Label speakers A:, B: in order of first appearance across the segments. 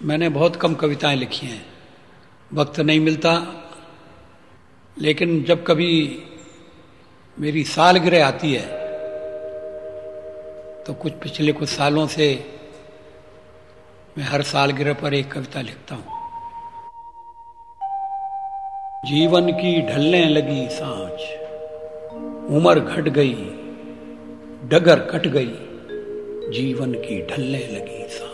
A: मैंने बहुत कम कविताएँ लिखी हैं। वक्त नहीं मिलता, लेकिन जब कभी मेरी सालगिरह आती है तो कुछ पिछले कुछ सालों से मैं हर सालगिरह पर एक कविता लिखता हूँ। जीवन की ढलने लगी सांच, उम्र घट गई, डगर कट गई, जीवन की ढलने लगी सांच।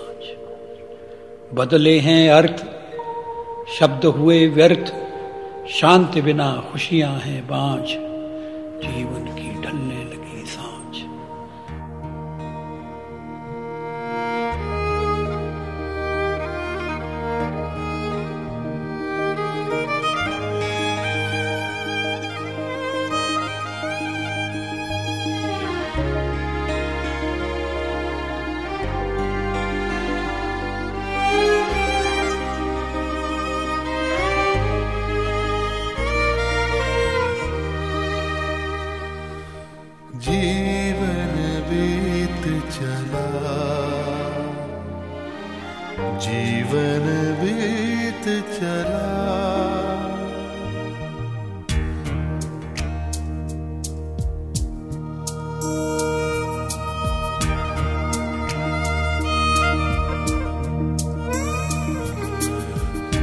A: बदले हैं अर्थ। शब्द हुए व्यर्थ। शांति बिना खुशियाँ हैं बांझ। जीवन की ढलने
B: जीवन बीत चला। जीवन बीत चला।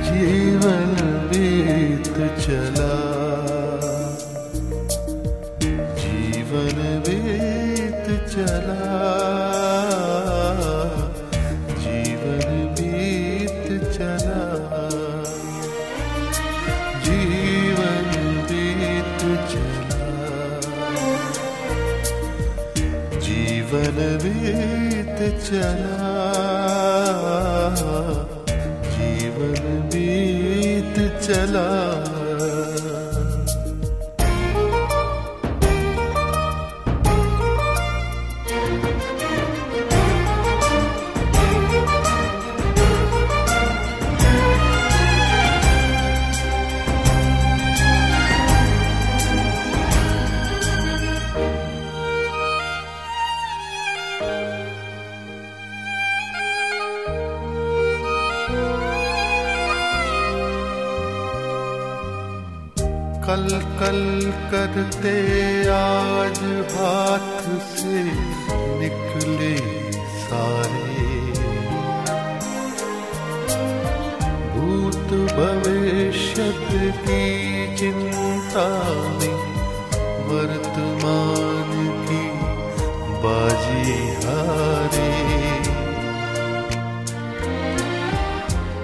B: जीवन बीत चला। जीवन बीत चला। जीवन बीत चला। कल कल करते आज हाथ से निकले सारे। भूत भविष्य की चिंता में वर्तमान की बाजी हारे।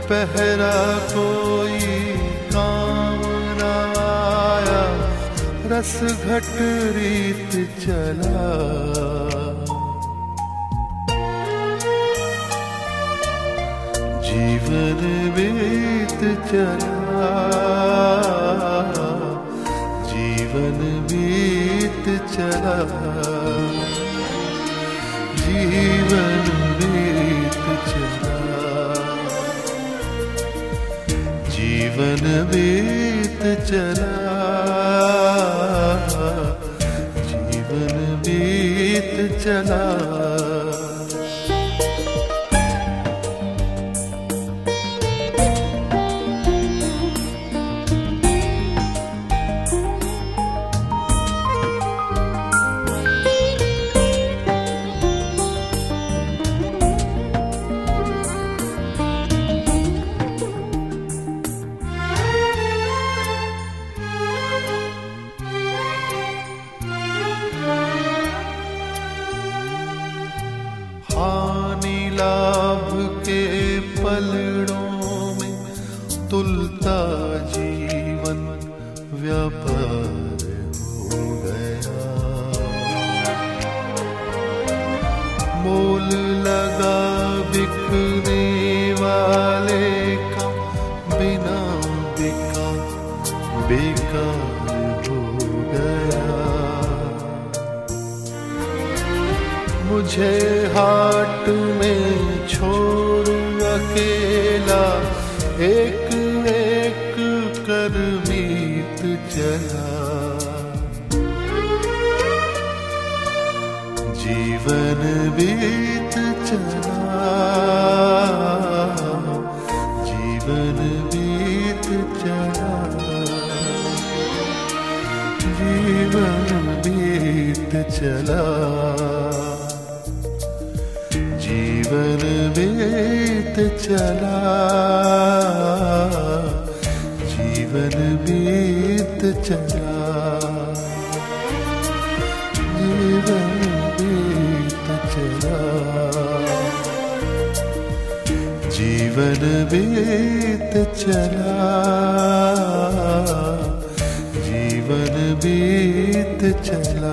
B: पहरा कोई रस घट रीत चला। जीवन बीत चला। जीवन बीत चला। जीवन बीत चला। जीवन बीत चला। चला। ख्वाब के पलड़ों में तुलता जीवन व्यापार हो गया। मोल लगा बिकने वाले का बिना बिका बिका हो गया। मुझे हाट में छोड़ू अकेला, एक एक कर मीत चला। जीवन बीत चला, जीवन बीत चला। जीवन बीत चला। जीवन बीत चला। जीवन बीत चला। जीवन बीत चला। जीवन बीत चला। जीवन बीत चला।